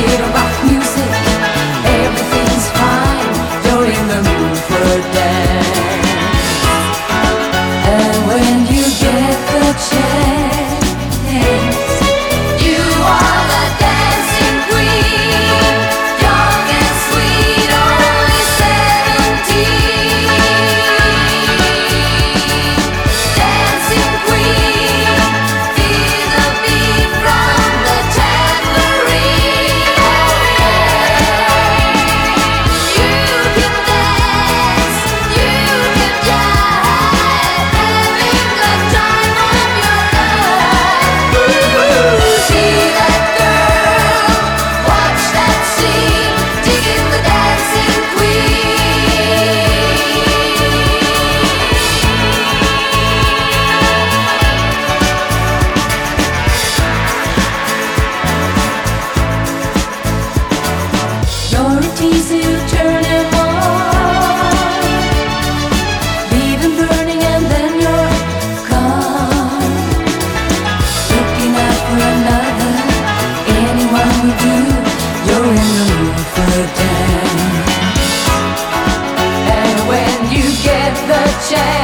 little rock. shame.